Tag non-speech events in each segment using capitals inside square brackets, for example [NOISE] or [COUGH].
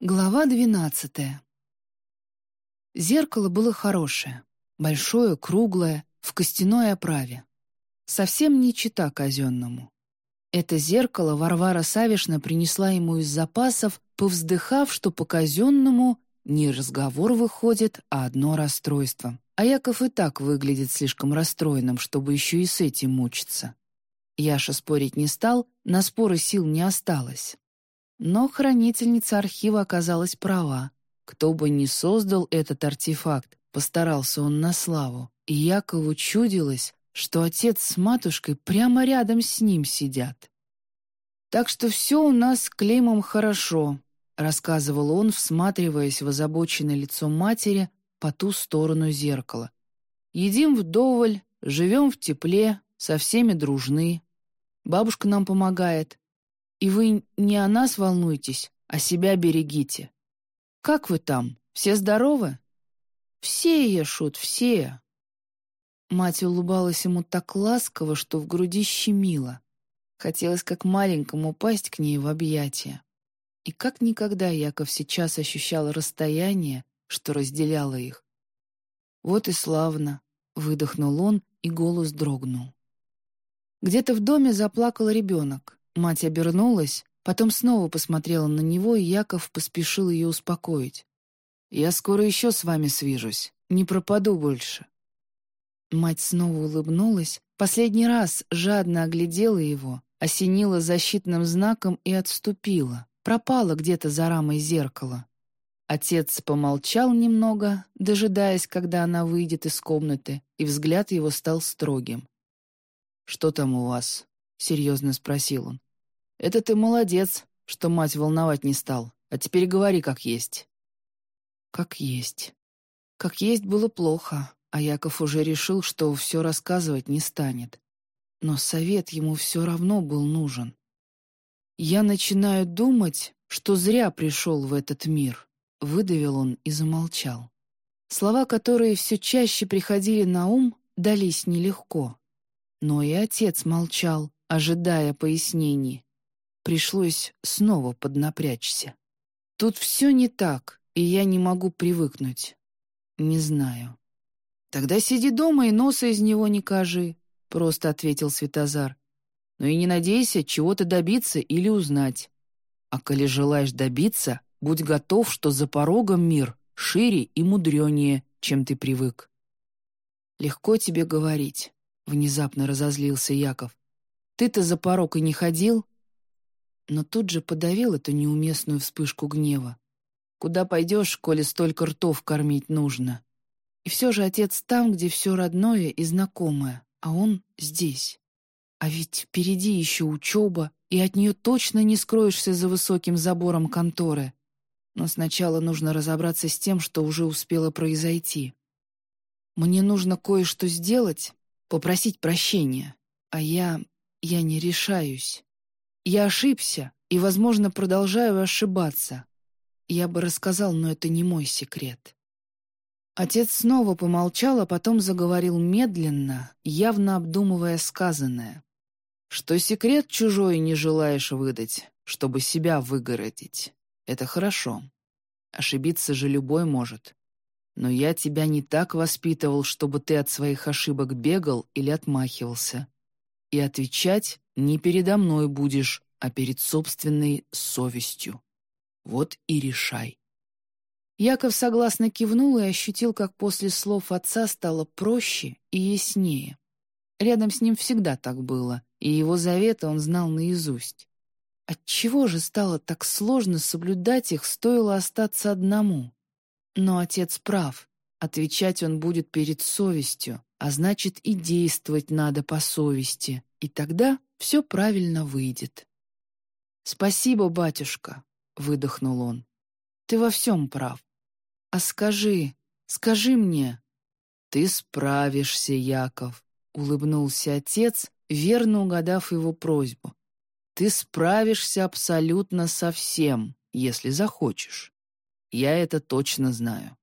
Глава двенадцатая. Зеркало было хорошее, большое, круглое, в костяной оправе. Совсем не чита казенному. Это зеркало Варвара Савишна принесла ему из запасов, повздыхав, что по казенному не разговор выходит, а одно расстройство. А Яков и так выглядит слишком расстроенным, чтобы еще и с этим мучиться. Яша спорить не стал, на споры сил не осталось. Но хранительница архива оказалась права. Кто бы ни создал этот артефакт, постарался он на славу. И Якову чудилось, что отец с матушкой прямо рядом с ним сидят. «Так что все у нас с Клеймом хорошо», — рассказывал он, всматриваясь в озабоченное лицо матери по ту сторону зеркала. «Едим вдоволь, живем в тепле, со всеми дружны. Бабушка нам помогает, и вы не о нас волнуйтесь, а себя берегите. Как вы там? Все здоровы? Все, Ешут, все. Мать улыбалась ему так ласково, что в груди щемило. Хотелось как маленькому упасть к ней в объятия. И как никогда Яков сейчас ощущал расстояние, что разделяло их. «Вот и славно», — выдохнул он, и голос дрогнул. Где-то в доме заплакал ребенок. Мать обернулась, потом снова посмотрела на него, и Яков поспешил ее успокоить. «Я скоро еще с вами свяжусь, не пропаду больше». Мать снова улыбнулась, последний раз жадно оглядела его, осенила защитным знаком и отступила, пропала где-то за рамой зеркала. Отец помолчал немного, дожидаясь, когда она выйдет из комнаты, и взгляд его стал строгим. «Что там у вас?» — серьезно спросил он. «Это ты молодец, что мать волновать не стал. А теперь говори, как есть». «Как есть». Как есть было плохо, а Яков уже решил, что все рассказывать не станет. Но совет ему все равно был нужен. «Я начинаю думать, что зря пришел в этот мир», — выдавил он и замолчал. Слова, которые все чаще приходили на ум, дались нелегко. Но и отец молчал, ожидая пояснений. Пришлось снова поднапрячься. Тут все не так, и я не могу привыкнуть. Не знаю. Тогда сиди дома и носа из него не кажи, просто ответил Светозар. Но и не надейся чего-то добиться или узнать. А коли желаешь добиться, будь готов, что за порогом мир шире и мудренее, чем ты привык. «Легко тебе говорить», — внезапно разозлился Яков. «Ты-то за порог и не ходил, но тут же подавил эту неуместную вспышку гнева. «Куда пойдешь, коли столько ртов кормить нужно?» И все же отец там, где все родное и знакомое, а он здесь. А ведь впереди еще учеба, и от нее точно не скроешься за высоким забором конторы. Но сначала нужно разобраться с тем, что уже успело произойти. Мне нужно кое-что сделать, попросить прощения, а я... я не решаюсь. Я ошибся и, возможно, продолжаю ошибаться. Я бы рассказал, но это не мой секрет. Отец снова помолчал, а потом заговорил медленно, явно обдумывая сказанное. Что секрет чужой не желаешь выдать, чтобы себя выгородить. Это хорошо. Ошибиться же любой может. Но я тебя не так воспитывал, чтобы ты от своих ошибок бегал или отмахивался. И отвечать не передо мной будешь, а перед собственной совестью. Вот и решай. Яков согласно кивнул и ощутил, как после слов отца стало проще и яснее. Рядом с ним всегда так было, и его заветы он знал наизусть. Отчего же стало так сложно соблюдать их, стоило остаться одному? Но отец прав. Отвечать он будет перед совестью, а значит и действовать надо по совести, и тогда все правильно выйдет. «Спасибо, батюшка», — выдохнул он. «Ты во всем прав. А скажи, скажи мне». «Ты справишься, Яков», — улыбнулся отец, верно угадав его просьбу. «Ты справишься абсолютно со всем, если захочешь. Я это точно знаю».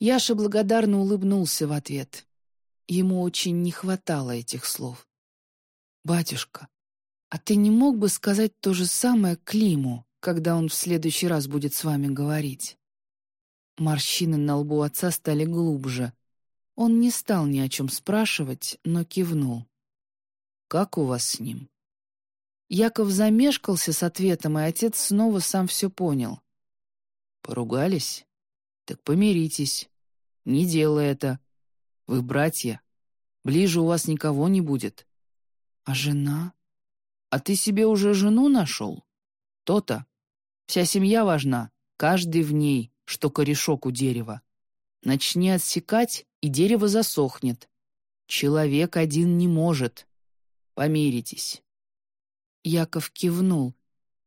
Яша благодарно улыбнулся в ответ. Ему очень не хватало этих слов. «Батюшка, а ты не мог бы сказать то же самое Климу?» когда он в следующий раз будет с вами говорить». Морщины на лбу отца стали глубже. Он не стал ни о чем спрашивать, но кивнул. «Как у вас с ним?» Яков замешкался с ответом, и отец снова сам все понял. «Поругались? Так помиритесь. Не делай это. Вы братья. Ближе у вас никого не будет. А жена? А ты себе уже жену нашел? То-то. Вся семья важна, каждый в ней, что корешок у дерева. Начни отсекать, и дерево засохнет. Человек один не может. Помиритесь. Яков кивнул.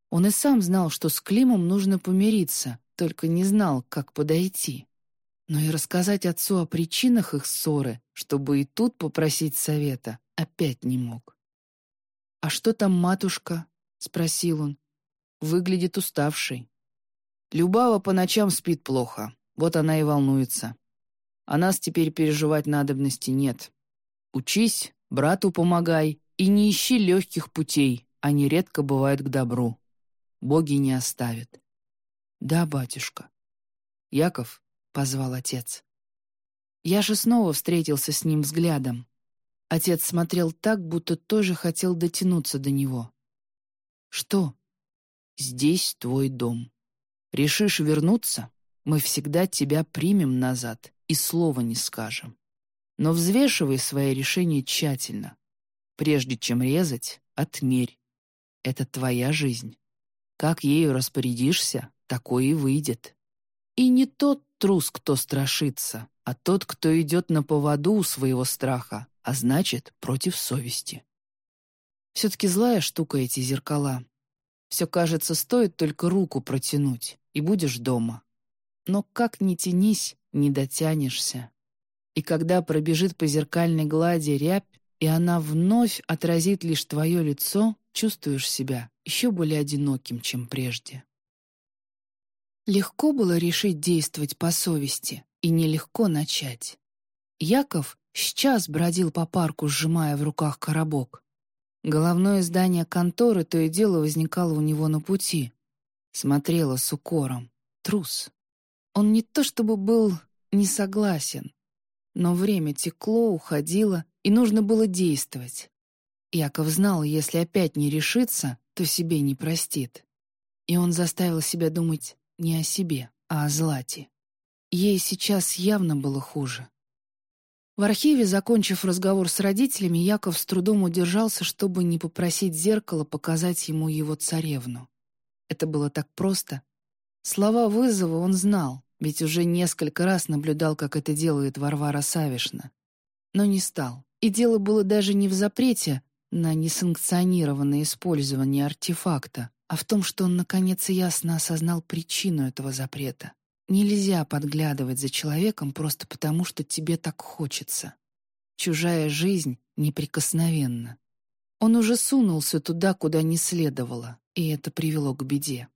Он и сам знал, что с Климом нужно помириться, только не знал, как подойти. Но и рассказать отцу о причинах их ссоры, чтобы и тут попросить совета, опять не мог. «А что там матушка?» — спросил он. «Выглядит уставшей». Любава по ночам спит плохо, вот она и волнуется. А нас теперь переживать надобности нет. Учись, брату помогай и не ищи легких путей, они редко бывают к добру. Боги не оставят. Да, батюшка. Яков, — позвал отец. Яша снова встретился с ним взглядом. Отец смотрел так, будто тоже хотел дотянуться до него. «Что?» «Здесь твой дом. Решишь вернуться, мы всегда тебя примем назад и слова не скажем. Но взвешивай свои решения тщательно. Прежде чем резать, отмерь. Это твоя жизнь. Как ею распорядишься, такое и выйдет. И не тот трус, кто страшится, а тот, кто идет на поводу у своего страха, а значит, против совести. Все-таки злая штука эти зеркала. Все, кажется, стоит только руку протянуть, и будешь дома. Но как ни тянись, не дотянешься. И когда пробежит по зеркальной глади рябь, и она вновь отразит лишь твое лицо, чувствуешь себя еще более одиноким, чем прежде. Легко было решить действовать по совести, и нелегко начать. Яков сейчас бродил по парку, сжимая в руках коробок. Головное здание конторы то и дело возникало у него на пути. Смотрела с укором. Трус. Он не то чтобы был не согласен, но время текло, уходило, и нужно было действовать. Яков знал, если опять не решится, то себе не простит. И он заставил себя думать не о себе, а о Злате. Ей сейчас явно было хуже. В архиве, закончив разговор с родителями, Яков с трудом удержался, чтобы не попросить зеркало показать ему его царевну. Это было так просто. Слова вызова он знал, ведь уже несколько раз наблюдал, как это делает Варвара Савишна. Но не стал. И дело было даже не в запрете на несанкционированное использование артефакта, а в том, что он наконец ясно осознал причину этого запрета. Нельзя подглядывать за человеком просто потому, что тебе так хочется. Чужая жизнь неприкосновенна. Он уже сунулся туда, куда не следовало, и это привело к беде.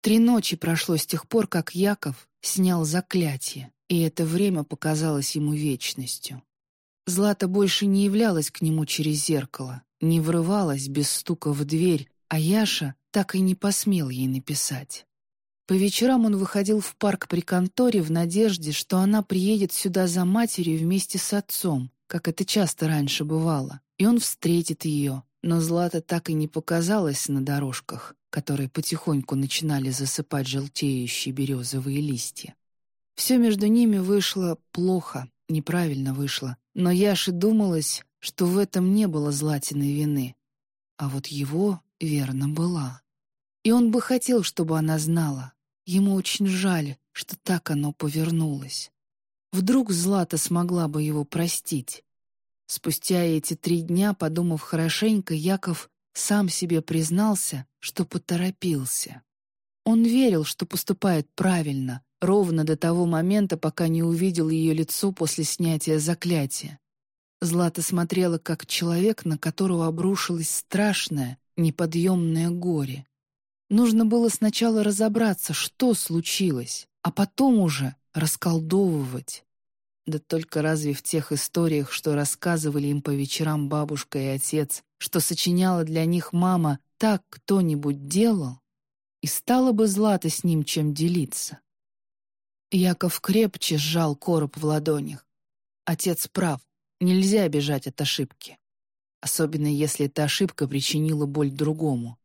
Три ночи прошло с тех пор, как Яков снял заклятие, и это время показалось ему вечностью. Злата больше не являлась к нему через зеркало, не врывалась без стука в дверь, а Яша так и не посмел ей написать. По вечерам он выходил в парк при конторе в надежде, что она приедет сюда за матерью вместе с отцом, как это часто раньше бывало, и он встретит ее, но Злата так и не показалась на дорожках, которые потихоньку начинали засыпать желтеющие березовые листья. Все между ними вышло плохо, неправильно вышло, но Яше думалось, что в этом не было Златиной вины. А вот его, верно, была. И он бы хотел, чтобы она знала. Ему очень жаль, что так оно повернулось. Вдруг Злата смогла бы его простить. Спустя эти три дня, подумав хорошенько, Яков сам себе признался, что поторопился. Он верил, что поступает правильно, ровно до того момента, пока не увидел ее лицо после снятия заклятия. Злата смотрела, как человек, на которого обрушилось страшное, неподъемное горе. Нужно было сначала разобраться, что случилось, а потом уже расколдовывать. Да только разве в тех историях, что рассказывали им по вечерам бабушка и отец, что сочиняла для них мама, так кто-нибудь делал? и стало бы Злата с ним чем делиться. Яков крепче сжал короб в ладонях. Отец прав, нельзя бежать от ошибки. Особенно если эта ошибка причинила боль другому.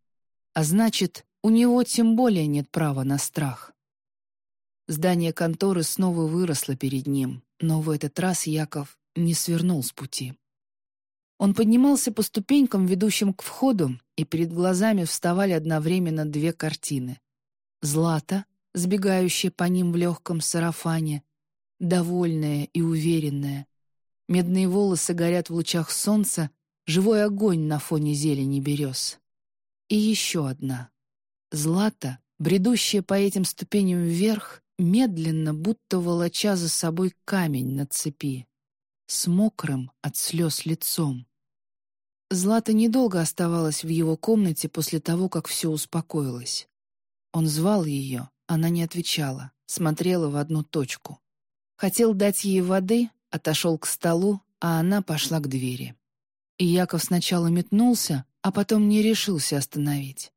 А значит, у него тем более нет права на страх. Здание конторы снова выросло перед ним, но в этот раз Яков не свернул с пути. Он поднимался по ступенькам, ведущим к входу, и перед глазами вставали одновременно две картины. Злата, сбегающая по ним в легком сарафане, довольная и уверенная. Медные волосы горят в лучах солнца, живой огонь на фоне зелени берез. И еще одна. Злата, бредущая по этим ступеням вверх, медленно, будто волоча за собой камень на цепи, с мокрым от слез лицом. Злата недолго оставалась в его комнате после того, как все успокоилось. Он звал ее, она не отвечала, смотрела в одну точку. Хотел дать ей воды, отошел к столу, а она пошла к двери. И Яков сначала метнулся, а потом не решился остановить.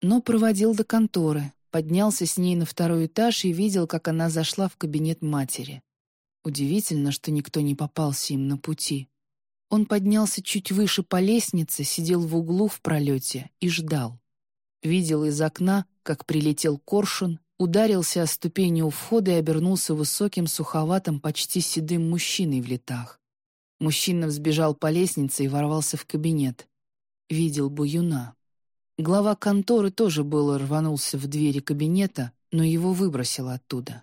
Но проводил до конторы, поднялся с ней на второй этаж и видел, как она зашла в кабинет матери. Удивительно, что никто не попался им на пути. Он поднялся чуть выше по лестнице, сидел в углу в пролете и ждал. Видел из окна, как прилетел коршун, ударился о ступени у входа и обернулся высоким, суховатым, почти седым мужчиной в летах. Мужчина взбежал по лестнице и ворвался в кабинет. Видел Буюна. Глава конторы тоже было рванулся в двери кабинета, но его выбросило оттуда.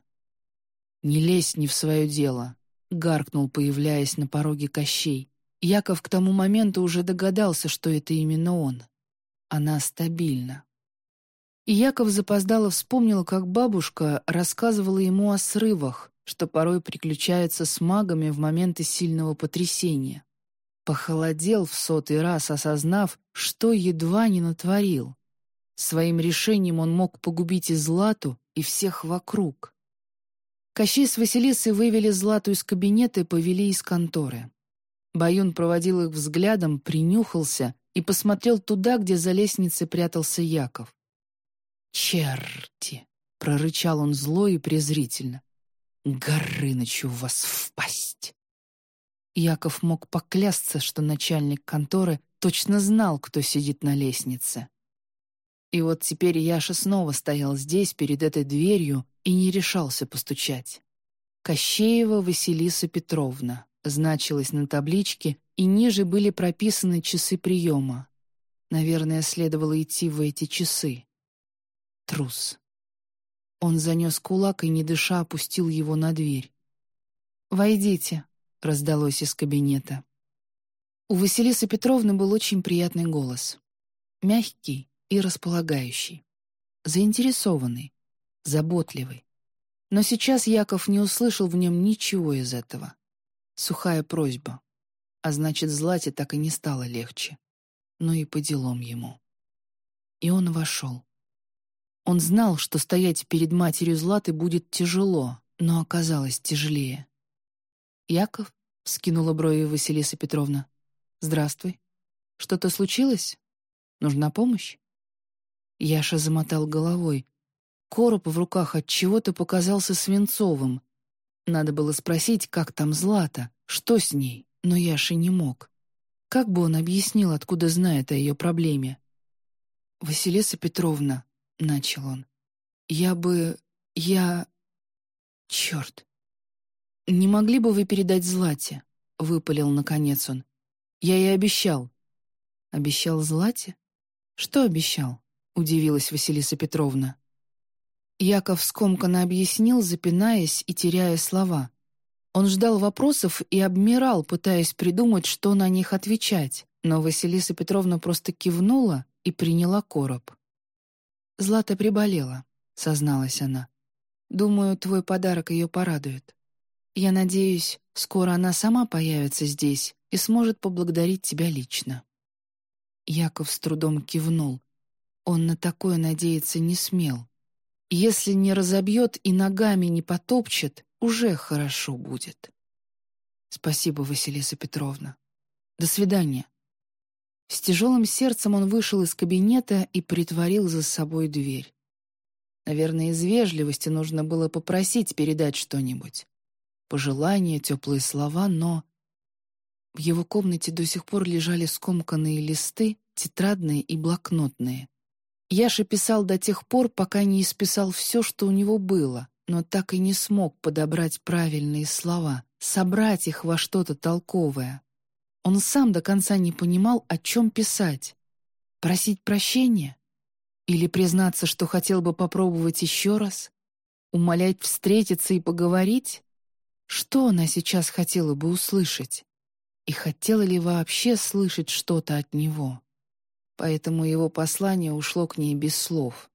«Не лезь не в свое дело», — гаркнул, появляясь на пороге Кощей. Яков к тому моменту уже догадался, что это именно он. Она стабильна. И Яков запоздало вспомнил, как бабушка рассказывала ему о срывах, что порой приключаются с магами в моменты сильного потрясения. Похолодел в сотый раз, осознав, что едва не натворил. Своим решением он мог погубить и Злату, и всех вокруг. Кощей с Василисой вывели Злату из кабинета и повели из конторы. Баюн проводил их взглядом, принюхался и посмотрел туда, где за лестницей прятался Яков. «Черти!» — прорычал он зло и презрительно. «Горынычу вас впасть!» Яков мог поклясться, что начальник конторы точно знал, кто сидит на лестнице. И вот теперь Яша снова стоял здесь, перед этой дверью, и не решался постучать. Кощеева Василиса Петровна значилось на табличке, и ниже были прописаны часы приема. Наверное, следовало идти в эти часы. Трус. Он занес кулак и, не дыша, опустил его на дверь. «Войдите», — раздалось из кабинета. У Василисы Петровны был очень приятный голос. Мягкий и располагающий. Заинтересованный, заботливый. Но сейчас Яков не услышал в нем ничего из этого. Сухая просьба. А значит, Злате так и не стало легче. Но и по делам ему. И он вошел. Он знал, что стоять перед матерью Златы будет тяжело, но оказалось тяжелее. «Яков?» — скинула брови Василиса Петровна. «Здравствуй. Что-то случилось? Нужна помощь?» Яша замотал головой. Короб в руках от чего-то показался свинцовым, надо было спросить, как там Злата, что с ней, но Яша не мог. Как бы он объяснил, откуда знает о ее проблеме? «Василиса Петровна», — начал он, — «я бы... я... черт! Не могли бы вы передать Злате?» — выпалил наконец он. «Я ей обещал». «Обещал Злате? Что обещал?» — удивилась Василиса Петровна. Яков скомканно объяснил, запинаясь и теряя слова. Он ждал вопросов и обмирал, пытаясь придумать, что на них отвечать, но Василиса Петровна просто кивнула и приняла короб. «Злата приболела», — созналась она. «Думаю, твой подарок ее порадует. Я надеюсь, скоро она сама появится здесь и сможет поблагодарить тебя лично». Яков с трудом кивнул. Он на такое надеяться не смел. Если не разобьет и ногами не потопчет, уже хорошо будет. Спасибо, Василиса Петровна. До свидания. С тяжелым сердцем он вышел из кабинета и притворил за собой дверь. Наверное, из вежливости нужно было попросить передать что-нибудь. Пожелания, теплые слова, но... В его комнате до сих пор лежали скомканные листы, тетрадные и блокнотные. Яша писал до тех пор, пока не исписал все, что у него было, но так и не смог подобрать правильные слова, собрать их во что-то толковое. Он сам до конца не понимал, о чем писать. Просить прощения? Или признаться, что хотел бы попробовать еще раз? Умолять встретиться и поговорить? Что она сейчас хотела бы услышать? И хотела ли вообще слышать что-то от него? Поэтому его послание ушло к ней без слов.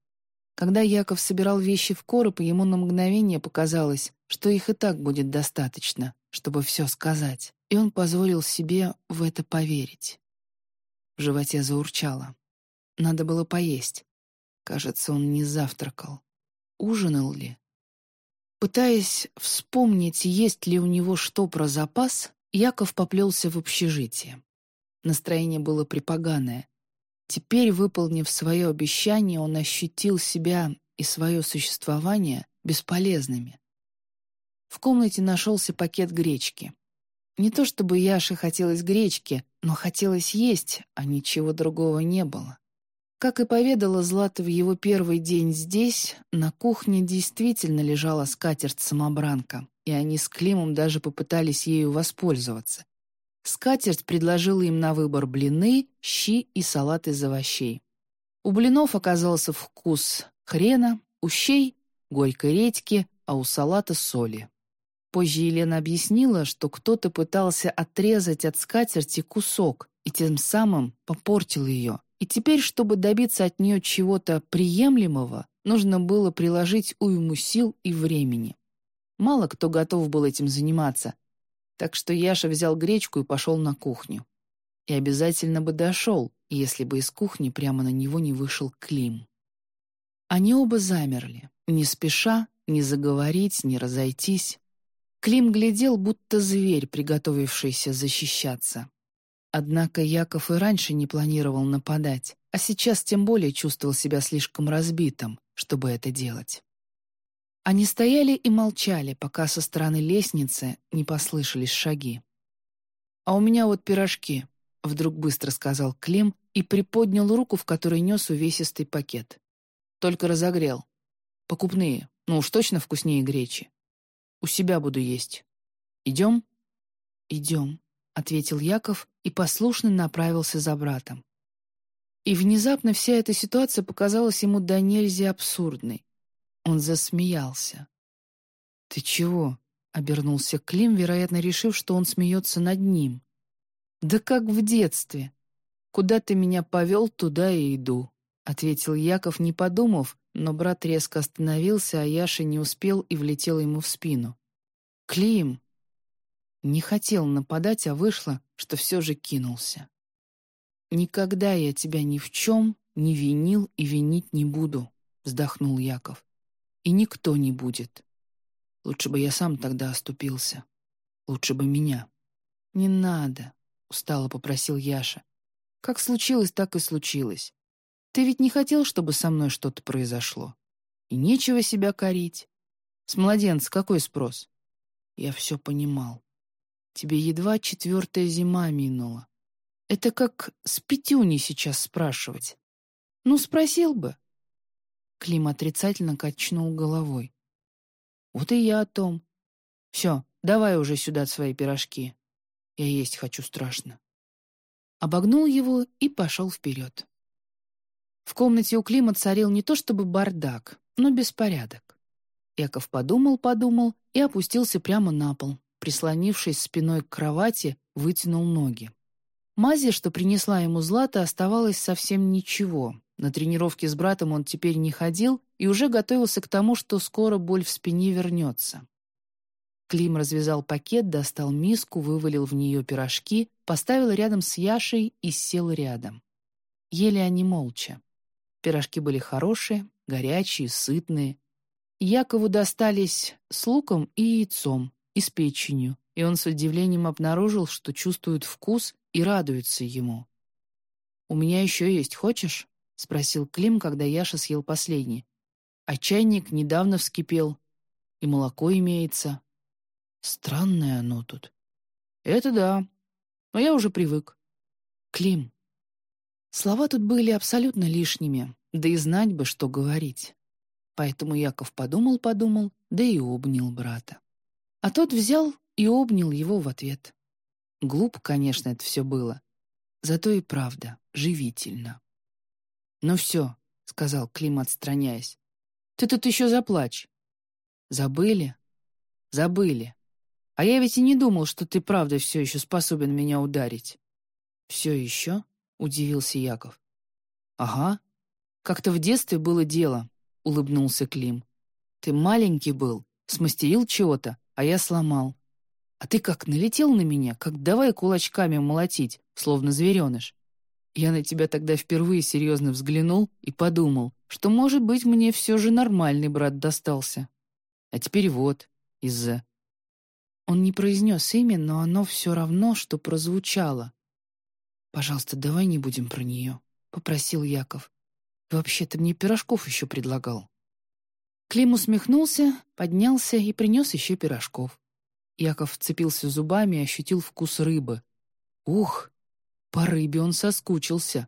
Когда Яков собирал вещи в короб, ему на мгновение показалось, что их и так будет достаточно, чтобы все сказать и он позволил себе в это поверить. В животе заурчало. Надо было поесть. Кажется, он не завтракал. Ужинал ли? Пытаясь вспомнить, есть ли у него что про запас, Яков поплелся в общежитие. Настроение было припоганое. Теперь, выполнив свое обещание, он ощутил себя и свое существование бесполезными. В комнате нашелся пакет гречки. Не то чтобы Яше хотелось гречки, но хотелось есть, а ничего другого не было. Как и поведала Злата в его первый день здесь, на кухне действительно лежала скатерть-самобранка, и они с Климом даже попытались ею воспользоваться. Скатерть предложила им на выбор блины, щи и салат из овощей. У блинов оказался вкус хрена, у щей — горькой редьки, а у салата — соли. Позже Елена объяснила, что кто-то пытался отрезать от скатерти кусок и тем самым попортил ее. И теперь, чтобы добиться от нее чего-то приемлемого, нужно было приложить уйму сил и времени. Мало кто готов был этим заниматься. Так что Яша взял гречку и пошел на кухню. И обязательно бы дошел, если бы из кухни прямо на него не вышел Клим. Они оба замерли, не спеша, не заговорить, не разойтись. Клим глядел, будто зверь, приготовившийся защищаться. Однако Яков и раньше не планировал нападать, а сейчас тем более чувствовал себя слишком разбитым, чтобы это делать. Они стояли и молчали, пока со стороны лестницы не послышались шаги. «А у меня вот пирожки», — вдруг быстро сказал Клим и приподнял руку, в которой нес увесистый пакет. «Только разогрел. Покупные, ну уж точно вкуснее гречи. У себя буду есть. Идем?» «Идем», — ответил Яков и послушно направился за братом. И внезапно вся эта ситуация показалась ему до нельзя абсурдной. Он засмеялся. «Ты чего?» — обернулся Клим, вероятно, решив, что он смеется над ним. «Да как в детстве. Куда ты меня повел, туда и иду», — ответил Яков, не подумав, но брат резко остановился, а Яша не успел и влетел ему в спину. «Клим!» Не хотел нападать, а вышло, что все же кинулся. «Никогда я тебя ни в чем не винил и винить не буду», — вздохнул Яков. «И никто не будет. Лучше бы я сам тогда оступился. Лучше бы меня». «Не надо», — устало попросил Яша. «Как случилось, так и случилось. Ты ведь не хотел, чтобы со мной что-то произошло. И нечего себя корить. С младенца какой спрос? Я все понимал. Тебе едва четвертая зима минула. Это как с Петюней сейчас спрашивать. Ну, спросил бы. Клим отрицательно качнул головой. Вот и я о том. Все, давай уже сюда свои пирожки. Я есть хочу страшно. Обогнул его и пошел вперед. В комнате у Клима царил не то чтобы бардак, но беспорядок. Яков подумал-подумал и опустился прямо на пол, прислонившись спиной к кровати, вытянул ноги. Мази, что принесла ему Злата, оставалось совсем ничего. На тренировке с братом он теперь не ходил и уже готовился к тому, что скоро боль в спине вернется. Клим развязал пакет, достал миску, вывалил в нее пирожки, поставил рядом с Яшей и сел рядом. Ели они молча. Пирожки были хорошие, горячие, сытные. Якову достались с луком и яйцом, и с печенью, и он с удивлением обнаружил, что чувствует вкус и радуется ему. «У меня еще есть, хочешь?» — спросил Клим, когда Яша съел последний. а чайник недавно вскипел, и молоко имеется. Странное оно тут. Это да, но я уже привык. Клим. Слова тут были абсолютно лишними, да и знать бы, что говорить. Поэтому Яков подумал-подумал, да и обнял брата. А тот взял и обнял его в ответ. Глупо, конечно, это все было. Зато и правда, живительно. «Ну все», — сказал Клим, отстраняясь. «Ты тут еще заплачь». «Забыли?» «Забыли. А я ведь и не думал, что ты правда все еще способен меня ударить». «Все еще?» — удивился Яков. «Ага. Как-то в детстве было дело», — улыбнулся Клим. «Ты маленький был, смастерил чего-то, а я сломал. А ты как налетел на меня, как давай кулачками молотить, словно звереныш. Я на тебя тогда впервые серьезно взглянул и подумал, что, может быть, мне все же нормальный брат достался. А теперь вот, из-за... Он не произнес имя, но оно все равно, что прозвучало. «Пожалуйста, давай не будем про нее», — попросил Яков. «Вообще, ты мне пирожков еще предлагал». Клим усмехнулся, поднялся и принес еще пирожков. Яков вцепился зубами и ощутил вкус рыбы. Ух, по рыбе он соскучился.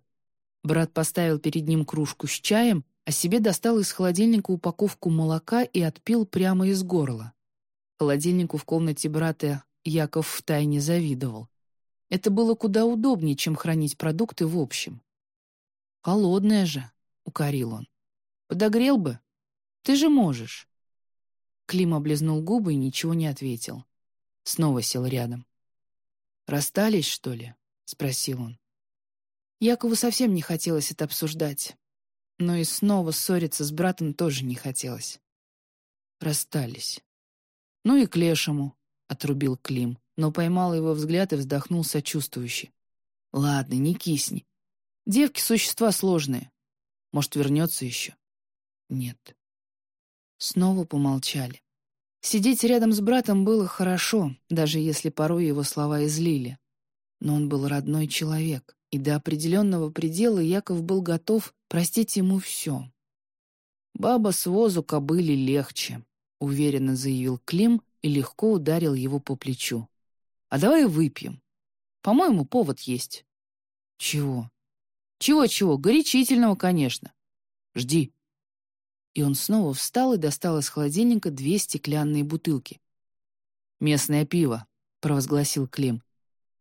Брат поставил перед ним кружку с чаем, а себе достал из холодильника упаковку молока и отпил прямо из горла. Холодильнику в комнате брата Яков втайне завидовал. Это было куда удобнее, чем хранить продукты в общем. «Холодная же», — укорил он. «Подогрел бы. Ты же можешь». Клим облизнул губы и ничего не ответил. Снова сел рядом. «Расстались, что ли?» — спросил он. Якову совсем не хотелось это обсуждать. Но и снова ссориться с братом тоже не хотелось. Расстались. «Ну и к лешему», — отрубил Клим, но поймал его взгляд и вздохнул сочувствующе. «Ладно, не кисни. Девки — существа сложные. Может, вернется еще?» «Нет». Снова помолчали. Сидеть рядом с братом было хорошо, даже если порой его слова излили но он был родной человек, и до определенного предела Яков был готов простить ему все. «Баба с возу кобыли легче», — уверенно заявил Клим и легко ударил его по плечу. «А давай выпьем. По-моему, повод есть». «Чего?» «Чего-чего? Горячительного, конечно. Жди». И он снова встал и достал из холодильника две стеклянные бутылки. «Местное пиво», — провозгласил Клим.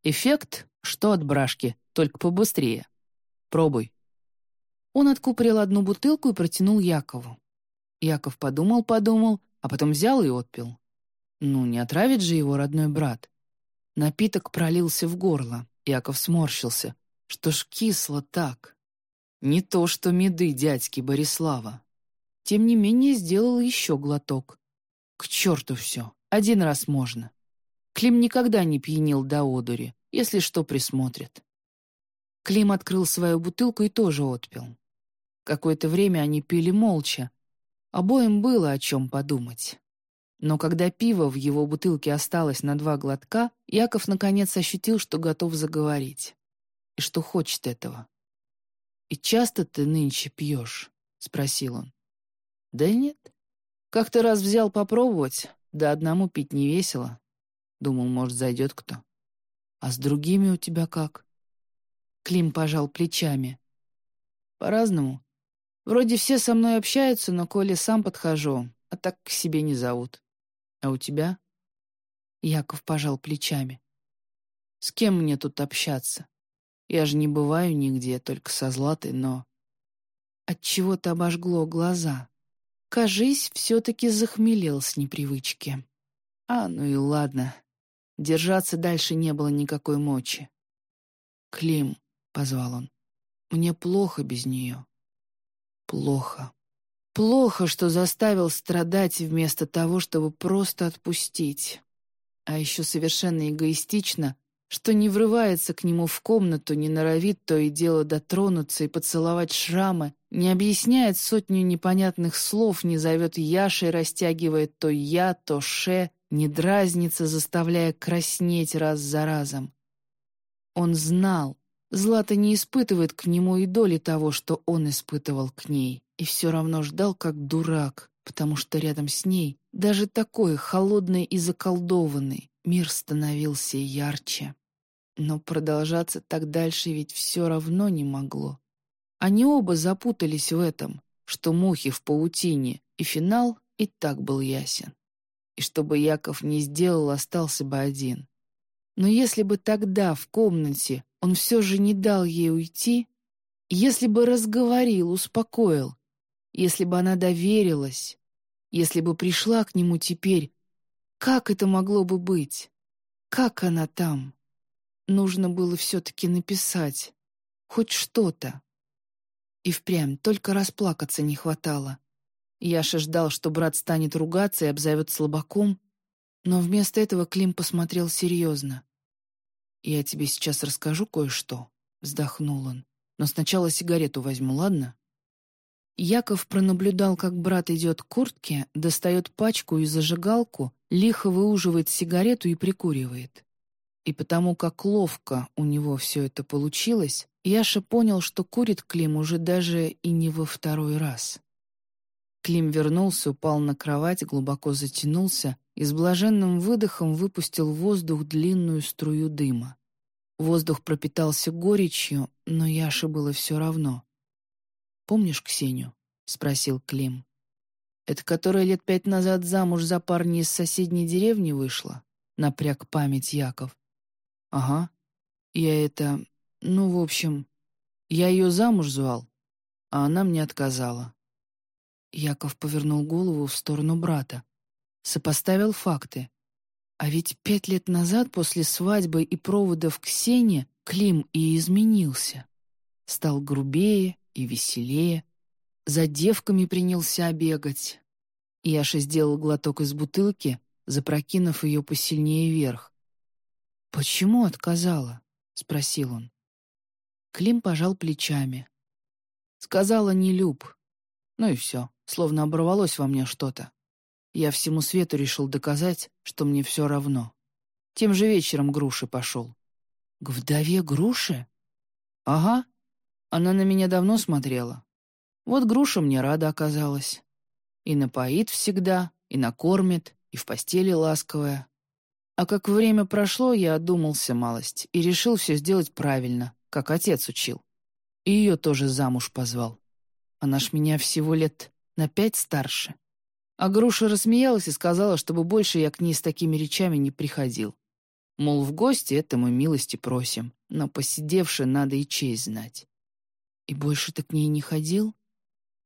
Эффект, что от брашки, только побыстрее. Пробуй». Он откупорил одну бутылку и протянул Якову. Яков подумал-подумал, а потом взял и отпил. Ну, не отравит же его родной брат. Напиток пролился в горло. Яков сморщился. Что ж кисло так? Не то, что меды дядьки Борислава. Тем не менее сделал еще глоток. К черту все, один раз можно. Клим никогда не пьянил до одури, если что присмотрит. Клим открыл свою бутылку и тоже отпил. Какое-то время они пили молча. Обоим было о чем подумать. Но когда пиво в его бутылке осталось на два глотка, Яков наконец ощутил, что готов заговорить. И что хочет этого. «И часто ты нынче пьешь?» — спросил он. «Да нет. Как-то раз взял попробовать, да одному пить не весело. Думал, может, зайдет кто. А с другими у тебя как? Клим пожал плечами. По-разному. Вроде все со мной общаются, но коли сам подхожу, а так к себе не зовут. А у тебя? Яков пожал плечами. С кем мне тут общаться? Я же не бываю нигде, только со Златой, но... От чего то обожгло глаза. Кажись, все-таки захмелел с непривычки. А, ну и ладно, Держаться дальше не было никакой мочи. «Клим», — позвал он, — «мне плохо без нее». «Плохо. Плохо, что заставил страдать вместо того, чтобы просто отпустить. А еще совершенно эгоистично, что не врывается к нему в комнату, не норовит то и дело дотронуться и поцеловать шрамы, не объясняет сотню непонятных слов, не зовет Яшей, растягивает то «я», то «ше», не дразнится, заставляя краснеть раз за разом. Он знал, Злата не испытывает к нему и доли того, что он испытывал к ней, и все равно ждал как дурак, потому что рядом с ней, даже такой холодный и заколдованный, мир становился ярче. Но продолжаться так дальше ведь все равно не могло. Они оба запутались в этом, что мухи в паутине, и финал и так был ясен. И чтобы Яков не сделал, остался бы один. Но если бы тогда в комнате он все же не дал ей уйти, если бы разговорил, успокоил, если бы она доверилась, если бы пришла к нему теперь, как это могло бы быть? Как она там? Нужно было все-таки написать. Хоть что-то. И впрямь только расплакаться не хватало. Яша ждал, что брат станет ругаться и обзовет слабаком, но вместо этого Клим посмотрел серьезно. «Я тебе сейчас расскажу кое-что», — вздохнул он. «Но сначала сигарету возьму, ладно?» Яков пронаблюдал, как брат идет к куртке, достает пачку и зажигалку, лихо выуживает сигарету и прикуривает. И потому как ловко у него все это получилось, Яша понял, что курит Клим уже даже и не во второй раз. Клим вернулся, упал на кровать, глубоко затянулся и с блаженным выдохом выпустил в воздух длинную струю дыма. Воздух пропитался горечью, но Яше было все равно. «Помнишь Ксению?» — спросил Клим. «Это которая лет пять назад замуж за парня из соседней деревни вышла?» — напряг память Яков. «Ага. Я это... Ну, в общем, я ее замуж звал, а она мне отказала. Яков повернул голову в сторону брата. Сопоставил факты. А ведь пять лет назад, после свадьбы и проводов к Сене, Клим и изменился. Стал грубее и веселее. За девками принялся бегать. Яша сделал глоток из бутылки, запрокинув ее посильнее вверх. «Почему отказала?» — спросил он. Клим пожал плечами. Сказала не люб. Ну и все словно оборвалось во мне что-то. Я всему свету решил доказать, что мне все равно. Тем же вечером Груши пошел. К вдове Груши? Ага. Она на меня давно смотрела. Вот Груша мне рада оказалась. И напоит всегда, и накормит, и в постели ласковая. А как время прошло, я одумался малость и решил все сделать правильно, как отец учил. И ее тоже замуж позвал. Она ж меня всего лет на пять старше. А Груша рассмеялась и сказала, чтобы больше я к ней с такими речами не приходил. Мол, в гости это мы милости просим, но посидевши надо и честь знать. «И больше ты к ней не ходил?»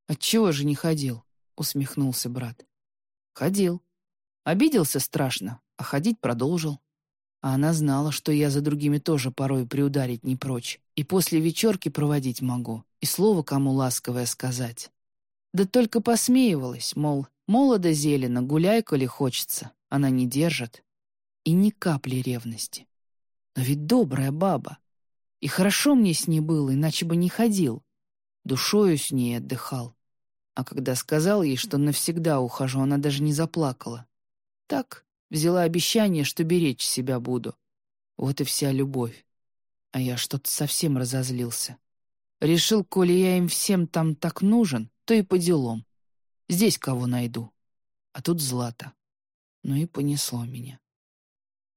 «Отчего же не ходил?» — усмехнулся брат. «Ходил. Обиделся страшно, а ходить продолжил. А она знала, что я за другими тоже порой приударить не прочь, и после вечерки проводить могу, и слово кому ласковое сказать. Да только посмеивалась, мол, молодо зелено, гуляй, коли хочется. Она не держит. И ни капли ревности. Но ведь добрая баба. И хорошо мне с ней было, иначе бы не ходил. Душою с ней отдыхал. А когда сказал ей, что навсегда ухожу, она даже не заплакала. Так, взяла обещание, что беречь себя буду. Вот и вся любовь. А я что-то совсем разозлился. Решил, коли я им всем там так нужен, то и по делам. Здесь кого найду. А тут Злата. Ну и понесло меня.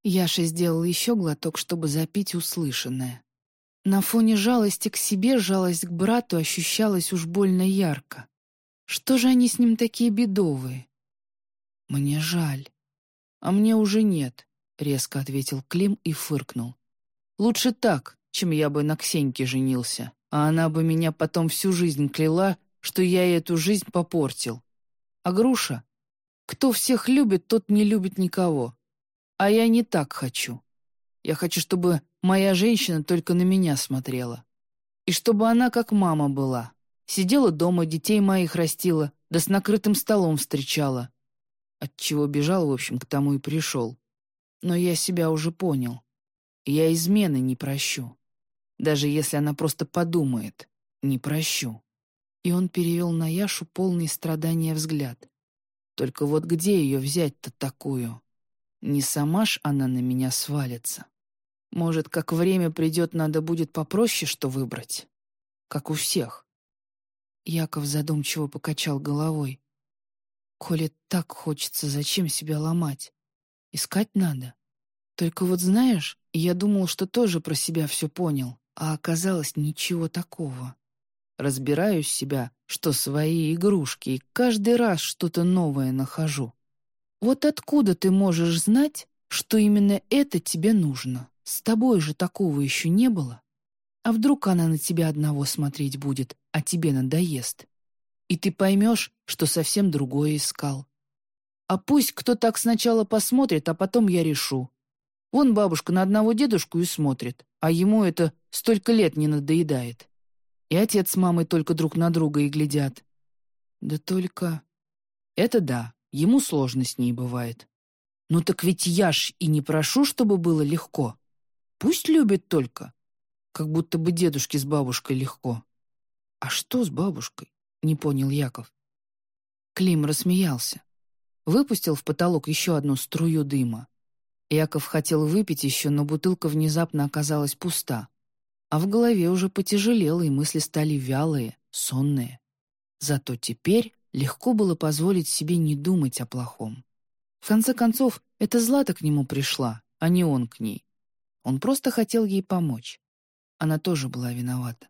Яша сделал еще глоток, чтобы запить услышанное. На фоне жалости к себе жалость к брату ощущалась уж больно ярко. Что же они с ним такие бедовые? Мне жаль. А мне уже нет, — резко ответил Клим и фыркнул. Лучше так, чем я бы на Ксеньке женился, а она бы меня потом всю жизнь кляла, что я эту жизнь попортил. А груша? Кто всех любит, тот не любит никого. А я не так хочу. Я хочу, чтобы моя женщина только на меня смотрела. И чтобы она как мама была. Сидела дома, детей моих растила, да с накрытым столом встречала. От чего бежал, в общем, к тому и пришел. Но я себя уже понял. Я измены не прощу. Даже если она просто подумает, не прощу и он перевел на Яшу полный страдания взгляд. Только вот где ее взять-то такую? Не сама ж она на меня свалится. Может, как время придет, надо будет попроще что выбрать? Как у всех. Яков задумчиво покачал головой. Коли так хочется, зачем себя ломать? Искать надо. Только вот знаешь, я думал, что тоже про себя все понял, а оказалось ничего такого. Разбираю себя, что свои игрушки, и каждый раз что-то новое нахожу. Вот откуда ты можешь знать, что именно это тебе нужно? С тобой же такого еще не было. А вдруг она на тебя одного смотреть будет, а тебе надоест? И ты поймешь, что совсем другое искал. А пусть кто так сначала посмотрит, а потом я решу. Вон бабушка на одного дедушку и смотрит, а ему это столько лет не надоедает. И отец с мамой только друг на друга и глядят. Да только... Это да, ему сложно с ней бывает. Ну так ведь я ж и не прошу, чтобы было легко. Пусть любит только. Как будто бы дедушке с бабушкой легко. А что с бабушкой? Не понял Яков. Клим рассмеялся. Выпустил в потолок еще одну струю дыма. Яков хотел выпить еще, но бутылка внезапно оказалась пуста. А в голове уже потяжелело, и мысли стали вялые, сонные. Зато теперь легко было позволить себе не думать о плохом. В конце концов, это Злата к нему пришла, а не он к ней. Он просто хотел ей помочь. Она тоже была виновата.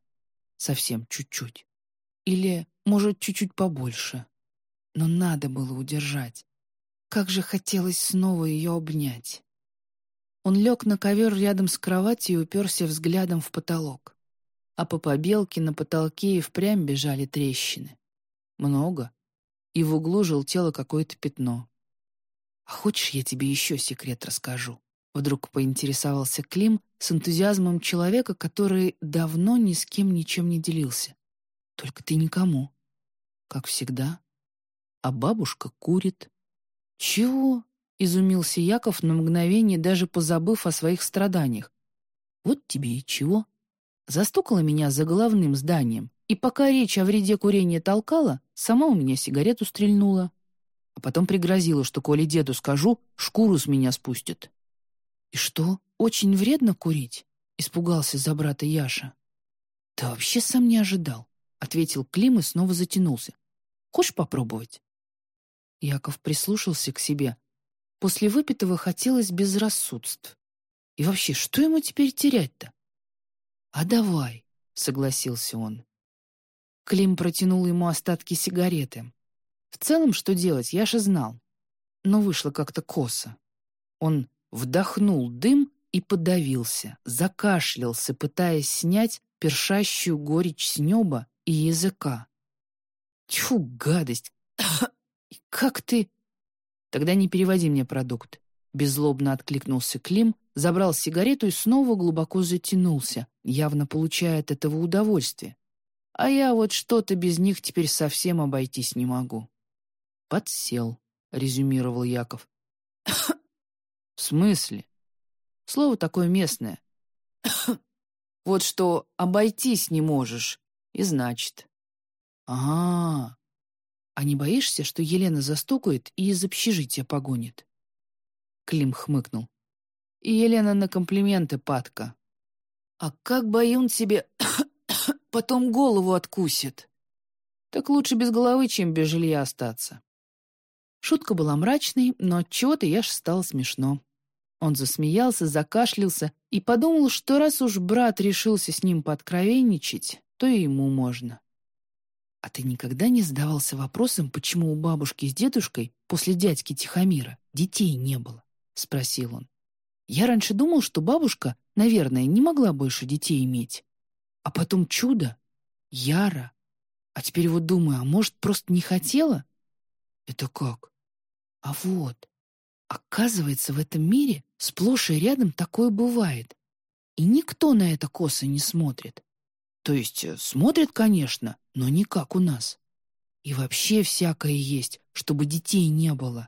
Совсем чуть-чуть. Или, может, чуть-чуть побольше. Но надо было удержать. Как же хотелось снова ее обнять. Он лег на ковер рядом с кроватью и уперся взглядом в потолок. А по побелке на потолке и впрямь бежали трещины. Много. И в углу желтело какое-то пятно. «А хочешь, я тебе еще секрет расскажу?» Вдруг поинтересовался Клим с энтузиазмом человека, который давно ни с кем ничем не делился. «Только ты никому». «Как всегда». «А бабушка курит». «Чего?» — изумился Яков на мгновение, даже позабыв о своих страданиях. «Вот тебе и чего». Застукала меня за головным зданием, и пока речь о вреде курения толкала, сама у меня сигарету стрельнула. А потом пригрозила, что коли деду скажу, шкуру с меня спустят. «И что, очень вредно курить?» — испугался за брата Яша. «Да вообще сам не ожидал», — ответил Клим и снова затянулся. «Хочешь попробовать?» Яков прислушался к себе, После выпитого хотелось безрассудств. И вообще, что ему теперь терять-то? «А давай», — согласился он. Клим протянул ему остатки сигареты. В целом, что делать, я же знал. Но вышло как-то косо. Он вдохнул дым и подавился, закашлялся, пытаясь снять першащую горечь с неба и языка. Тьфу, гадость! [COUGHS] Как ты... Тогда не переводи мне продукт». Беззлобно откликнулся Клим, забрал сигарету и снова глубоко затянулся, явно получая от этого удовольствие. А я вот что-то без них теперь совсем обойтись не могу. «Подсел», — резюмировал Яков. «В смысле?» Слово такое местное. вот что обойтись не можешь, и значит. А, -а, «А не боишься, что Елена застукает и из общежития погонит?» Клим хмыкнул. «И Елена на комплименты падка. А как Баюн себе [COUGHS] потом голову откусит? Так лучше без головы, чем без жилья остаться». Шутка была мрачной, но от чего-то я ж стало смешно. Он засмеялся, закашлялся и подумал, что раз уж брат решился с ним пооткровенничать, то и ему можно. «А ты никогда не задавался вопросом, почему у бабушки с дедушкой после дядьки Тихомира детей не было?» — спросил он. «Я раньше думал, что бабушка, наверное, не могла больше детей иметь. А потом чудо — Яра. А теперь вот думаю, а может, просто не хотела?» «Это как?» «А вот, оказывается, в этом мире сплошь и рядом такое бывает. И никто на это косо не смотрит. То есть э, смотрят, конечно, но не как у нас. И вообще всякое есть, чтобы детей не было.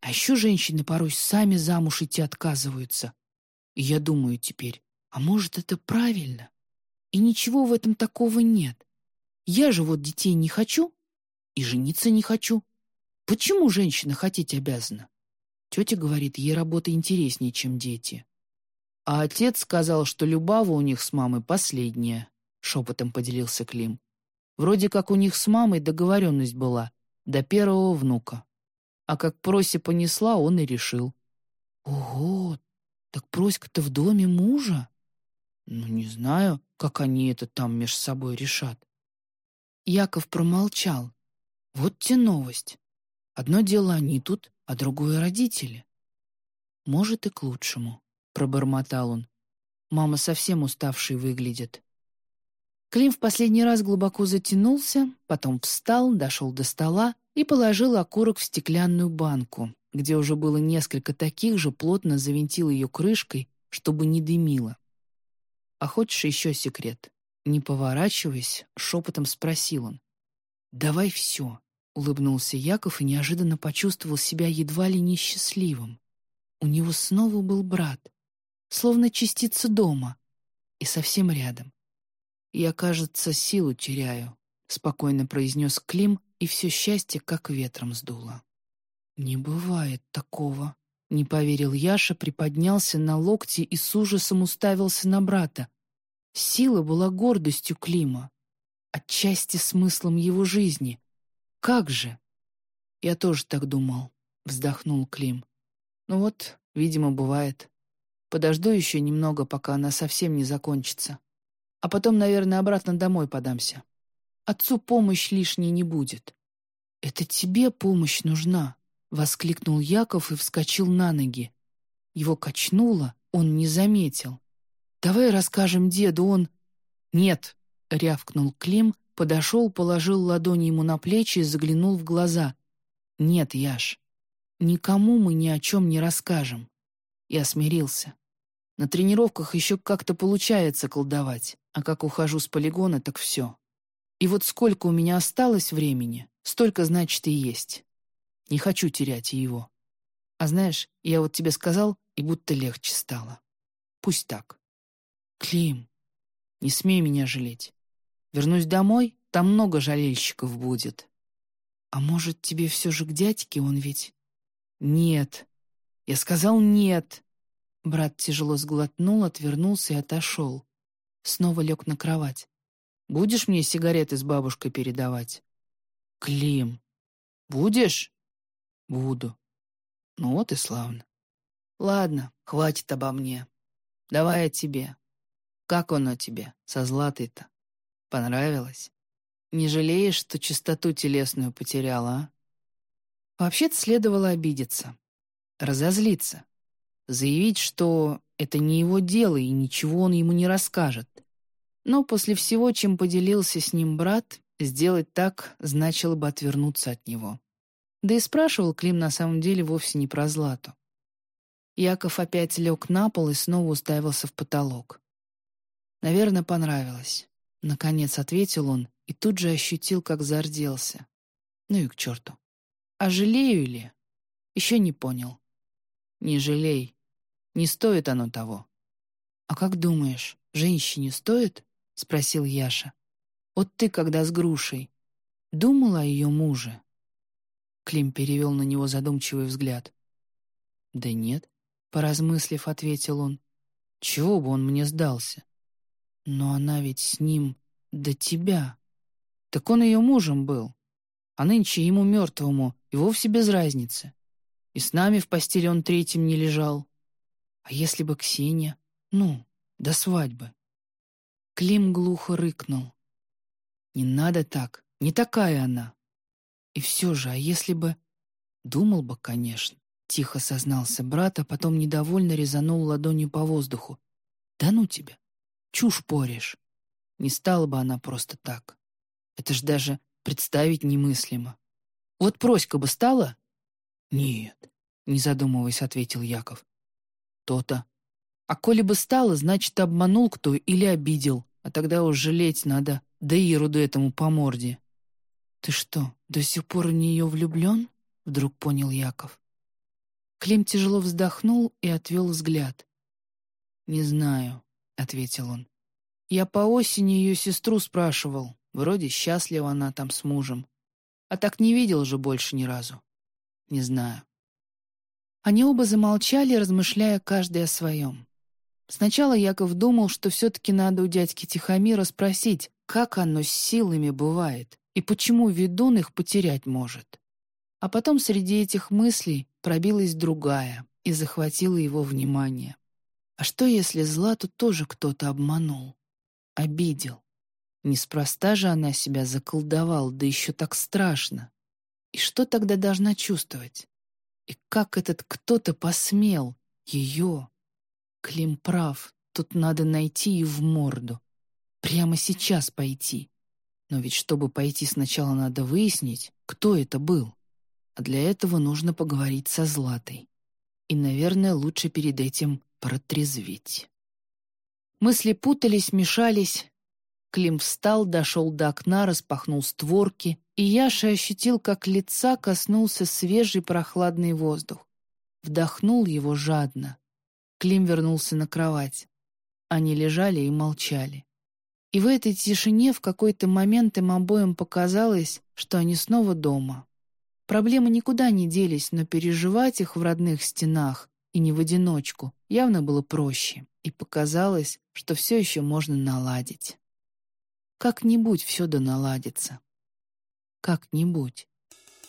А еще женщины порой сами замуж идти отказываются. И я думаю теперь, а может, это правильно? И ничего в этом такого нет. Я же вот детей не хочу и жениться не хочу. Почему женщина хотеть обязана? Тетя говорит, ей работа интереснее, чем дети. А отец сказал, что Любава у них с мамой последняя, шепотом поделился Клим. Вроде как у них с мамой договоренность была, до первого внука. А как Прося понесла, он и решил. Ого, так Проська-то в доме мужа? Ну, не знаю, как они это там между собой решат. Яков промолчал. Вот те новость. Одно дело они тут, а другое — родители. Может, и к лучшему, — пробормотал он. Мама совсем уставшей выглядит. Клим в последний раз глубоко затянулся, потом встал, дошел до стола и положил окурок в стеклянную банку, где уже было несколько таких же, плотно завинтил ее крышкой, чтобы не дымило. «А хочешь еще секрет?» Не поворачиваясь, шепотом спросил он. «Давай все», — улыбнулся Яков и неожиданно почувствовал себя едва ли несчастливым. У него снова был брат, словно частица дома, и совсем рядом. «Я, кажется, силу теряю», — спокойно произнес Клим, и все счастье как ветром сдуло. «Не бывает такого», — не поверил Яша, приподнялся на локти и с ужасом уставился на брата. Сила была гордостью Клима, отчасти смыслом его жизни. Как же? Я тоже так думал, вздохнул Клим. Ну вот, видимо, бывает. Подожду еще немного, пока она совсем не закончится. А потом, наверное, обратно домой подамся. Отцу помощь лишней не будет. «Это тебе помощь нужна», — воскликнул Яков и вскочил на ноги. Его качнуло, он не заметил. «Давай расскажем деду, он...» «Нет», — рявкнул Клим, подошел, положил ладони ему на плечи и заглянул в глаза. «Нет, Яш, никому мы ни о чем не расскажем». Я смирился. На тренировках еще как-то получается колдовать, а как ухожу с полигона, так все. И вот сколько у меня осталось времени, столько, значит, и есть. Не хочу терять его. А знаешь, я вот тебе сказал, и будто легче стало. Пусть так. Клим, не смей меня жалеть. Вернусь домой, там много жалельщиков будет. А может, тебе все же к дядьке, он ведь... Нет. Я сказал нет. Брат тяжело сглотнул, отвернулся и отошел. Снова лег на кровать. Будешь мне сигареты с бабушкой передавать? Клим. Будешь? Буду. Ну вот и славно. Ладно, хватит обо мне. Давай о тебе. Как оно тебе, со Златой-то? Понравилось? Не жалеешь, что чистоту телесную потеряла, а? Вообще-то следовало обидеться, разозлиться, заявить, что это не его дело и ничего он ему не расскажет. Но после всего, чем поделился с ним брат, сделать так значило бы отвернуться от него. Да и спрашивал Клим на самом деле вовсе не про Злату. Яков опять лег на пол и снова уставился в потолок. Наверное, понравилось. Наконец ответил он и тут же ощутил, как зарделся. Ну и к черту. А жалею ли? Еще не понял. Не жалей. Не стоит оно того. А как думаешь, женщине стоит? Спросил Яша. Вот ты, когда с грушей, думала о ее муже? Клим перевел на него задумчивый взгляд. «Да нет», — поразмыслив, ответил он. «Чего бы он мне сдался? Но она ведь с ним до тебя. Так он ее мужем был. А нынче ему мертвому и вовсе без разницы. И с нами в постели он третьим не лежал. А если бы Ксения? Ну, до свадьбы. Клим глухо рыкнул. «Не надо так, не такая она». И все же, а если бы... Думал бы, конечно. Тихо сознался брат, а потом недовольно резанул ладонью по воздуху. «Да ну тебя! Чушь порешь. Не стала бы она просто так. Это ж даже представить немыслимо. Вот проська бы стала? Нет, не задумываясь, ответил Яков. То-то. А коли бы стало, значит, обманул кто или обидел, а тогда уж жалеть надо, да и еруду этому по морде. Ты что, до сих пор в нее влюблен? Вдруг понял Яков. Клим тяжело вздохнул и отвел взгляд. «Не знаю», — ответил он. «Я по осени ее сестру спрашивал. Вроде счастлива она там с мужем. А так не видел же больше ни разу. Не знаю». Они оба замолчали, размышляя каждый о своем. Сначала Яков думал, что все-таки надо у дядьки Тихомира спросить, как оно с силами бывает и почему ведун их потерять может. А потом среди этих мыслей пробилась другая и захватила его внимание. А что, если Злату тоже кто-то обманул, обидел? Неспроста же она себя заколдовала, да еще так страшно. И что тогда должна чувствовать? И как этот кто-то посмел ее? Клим прав, тут надо найти и в морду. Прямо сейчас пойти. Но ведь чтобы пойти сначала надо выяснить, кто это был. А для этого нужно поговорить со Златой. И, наверное, лучше перед этим протрезветь. Мысли путались, мешались. Клим встал, дошел до окна, распахнул створки, и Яша ощутил, как лица коснулся свежий прохладный воздух. Вдохнул его жадно. Клим вернулся на кровать. Они лежали и молчали. И в этой тишине в какой-то момент им обоим показалось, что они снова дома. Проблемы никуда не делись, но переживать их в родных стенах и не в одиночку явно было проще, и показалось, что все еще можно наладить. Как-нибудь все да наладится. Как-нибудь.